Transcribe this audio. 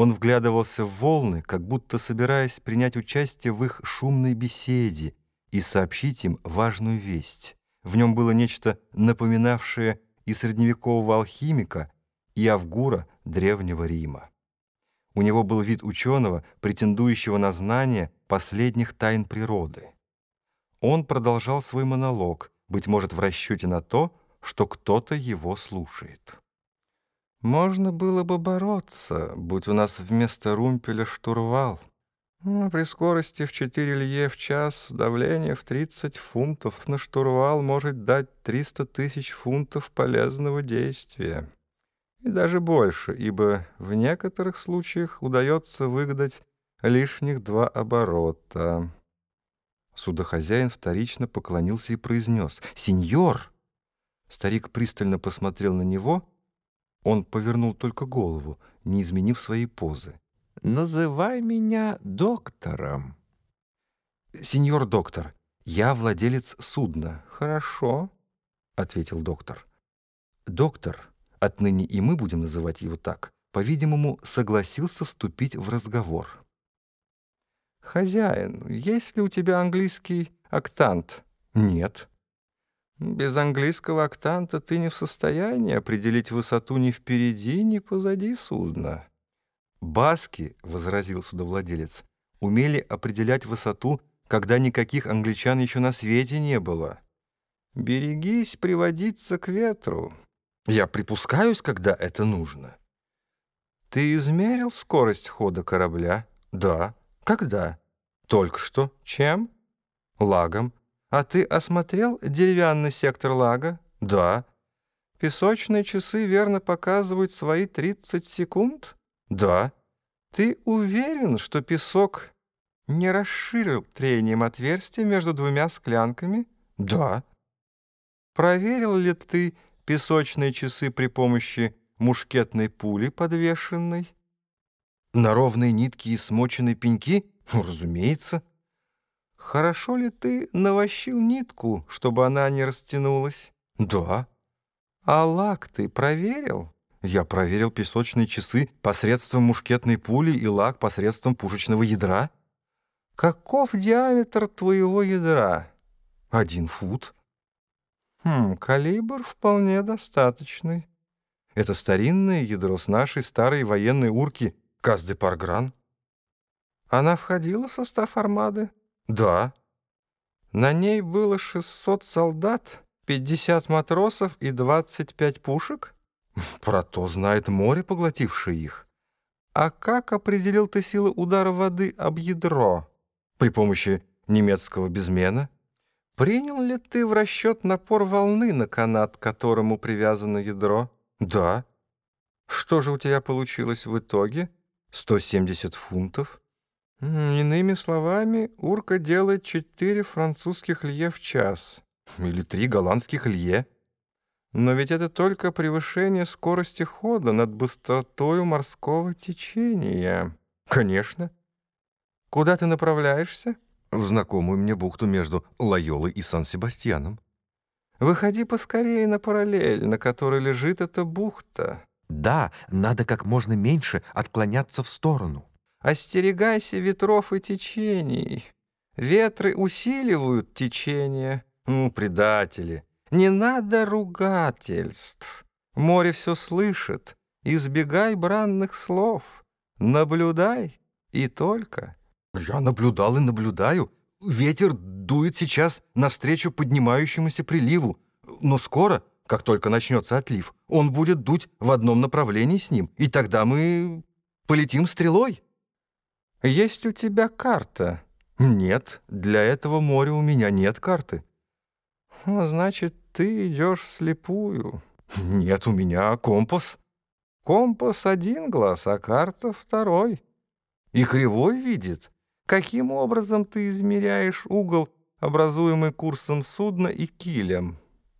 Он вглядывался в волны, как будто собираясь принять участие в их шумной беседе и сообщить им важную весть. В нем было нечто напоминавшее и средневекового алхимика, и Авгура Древнего Рима. У него был вид ученого, претендующего на знание последних тайн природы. Он продолжал свой монолог, быть может, в расчете на то, что кто-то его слушает. Можно было бы бороться, будь у нас вместо румпеля штурвал. Но при скорости в 4 лье в час давление в 30 фунтов на штурвал может дать 300 тысяч фунтов полезного действия. И даже больше, ибо в некоторых случаях удается выгадать лишних два оборота. Судохозяин вторично поклонился и произнес «Сеньор!» Старик пристально посмотрел на него — он повернул только голову, не изменив своей позы. «Называй меня доктором». «Сеньор доктор, я владелец судна». «Хорошо», — ответил доктор. Доктор, отныне и мы будем называть его так, по-видимому, согласился вступить в разговор. «Хозяин, есть ли у тебя английский октант?» «Нет». Без английского октанта ты не в состоянии определить высоту ни впереди, ни позади судна. Баски, — возразил судовладелец, — умели определять высоту, когда никаких англичан еще на свете не было. Берегись приводиться к ветру. Я припускаюсь, когда это нужно. Ты измерил скорость хода корабля? Да. Когда? Только что. Чем? Лагом. «А ты осмотрел деревянный сектор лага?» «Да». «Песочные часы верно показывают свои 30 секунд?» «Да». «Ты уверен, что песок не расширил трением отверстия между двумя склянками?» «Да». «Проверил ли ты песочные часы при помощи мушкетной пули, подвешенной?» «На ровные нитки и смоченные пеньки?» ну, «Разумеется». Хорошо ли ты навощил нитку, чтобы она не растянулась? Да. А лак ты проверил? Я проверил песочные часы посредством мушкетной пули и лак посредством пушечного ядра. Каков диаметр твоего ядра? Один фут. Хм, калибр вполне достаточный. Это старинное ядро с нашей старой военной урки Каз-де-Паргран. Она входила в состав армады? Да. На ней было 600 солдат, 50 матросов и 25 пушек? Про то знает море, поглотившее их. А как определил ты силы удара воды об ядро? При помощи немецкого безмена? Принял ли ты в расчет напор волны на канат, к которому привязано ядро? Да. Что же у тебя получилось в итоге? 170 фунтов. Иными словами, урка делает четыре французских лье в час. Или три голландских лье. Но ведь это только превышение скорости хода над быстротою морского течения. Конечно. Куда ты направляешься? В знакомую мне бухту между Лайолой и Сан-Себастьяном. Выходи поскорее на параллель, на которой лежит эта бухта. Да, надо как можно меньше отклоняться в сторону. Остерегайся ветров и течений. Ветры усиливают течение. Ну, предатели, не надо ругательств. Море все слышит. Избегай бранных слов. Наблюдай и только. Я наблюдал и наблюдаю. Ветер дует сейчас навстречу поднимающемуся приливу. Но скоро, как только начнется отлив, он будет дуть в одном направлении с ним, и тогда мы полетим стрелой. «Есть у тебя карта?» «Нет, для этого моря у меня нет карты». «Значит, ты идешь вслепую?» «Нет, у меня компас». «Компас один глаз, а карта второй». «И кривой видит? Каким образом ты измеряешь угол, образуемый курсом судна и килем?»